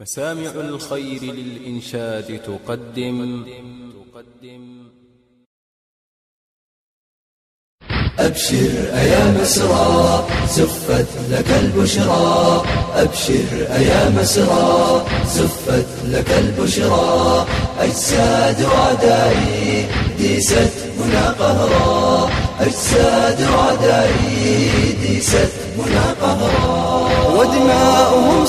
مسامع الخير للإنشاد تقدم. أبشر أيا مسرى زفت لك البشرى. أبشر أيا مسرى زفت لك البشرى. أجساد عدائي ديست هنا قهرا. أجساد عدائي ديست هنا قهرا. ودماؤهم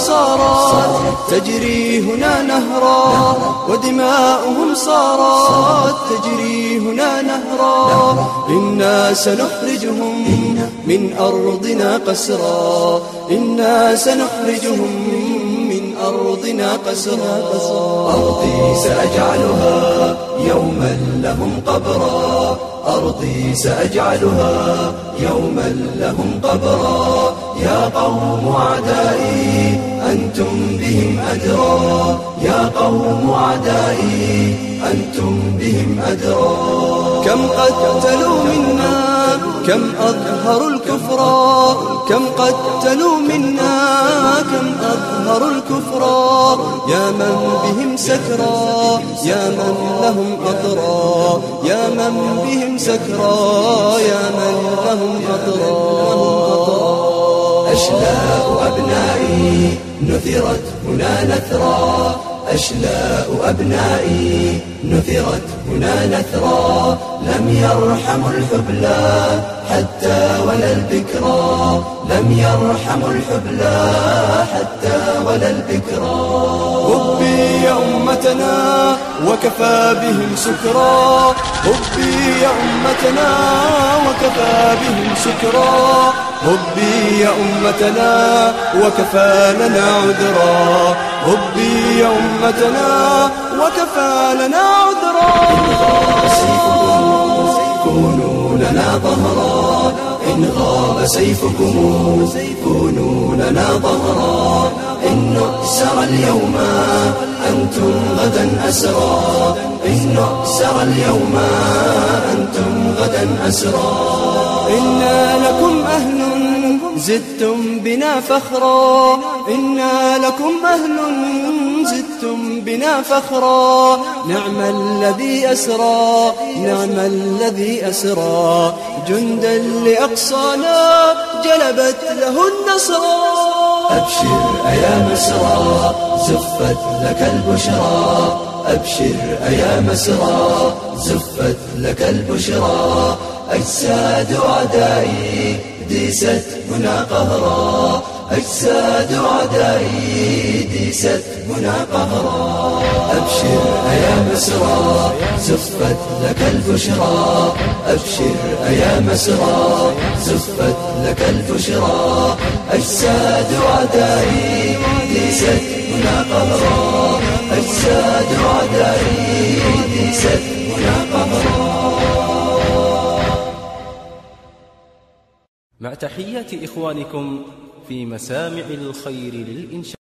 صارت تجري هنا نهرا ودماؤهم صارت تجري هنا نهرا إنا سنخرجهم من أرضنا قسرا. إنا سنخرجهم من أرضنا قسرا. أرضي سأجعلها يوما لهم قبرا. أرضي سأجعلها يوما لهم قبرا. يا قوم أعدائي أدرى يا قوم أعدائي أنتم بهم أدرى. كم قتلوا منا كم أظهروا الكفر كم قتلوا منا كم أظهروا الكفر. يا من بهم سكرى يا من لهم أطرى يا من بهم سكرى يا من لهم أطرى نثرت هنا نثرا. أشلاء أبنائي نثرت هنا نثرا. لم يرحم الحبلى حتى ولا البكرى. لم يرحم الحبلى حتى ولا البكرى. حبي يا أمتنا وكفى بهم سكرا حبي يا أمتنا وكفى بهم سكرا حبي يا أمتنا وكفى لنا عذرا. حبي يا أمتنا وكفى لنا عذرا. كونوا لنا ظهرا. إن غاب سيفكم كونوا لنا ظهرا. إن نؤسر اليوم أنتم غدا أسرى. إن نؤسر اليوم أنتم غدا أسرى. إنا لكم أهل زدتم بنا فخرا. إنا لكم أهل زدتم بنا فخرا. نعم الذي أسرى نعم الذي أسرى. جندا لأقصانا جلبت له النصر أبشر أيا مسرى زفت لك البشرى. أبشر أيا مسرى زفت لك البشرى. أجساد عدائي ديست هنا قهرا. أجساد عدائي ديست هنا قهرا. أبشر أيا مسرى زفت لك البشرى. أبشر أيا مسرى زفت لك البشرى. أجساد عدائي ديست هنا قهرا. أجساد عدائي ديست هنا قهرا. مع تحيات إخوانكم في مسامع الخير للإنشاد.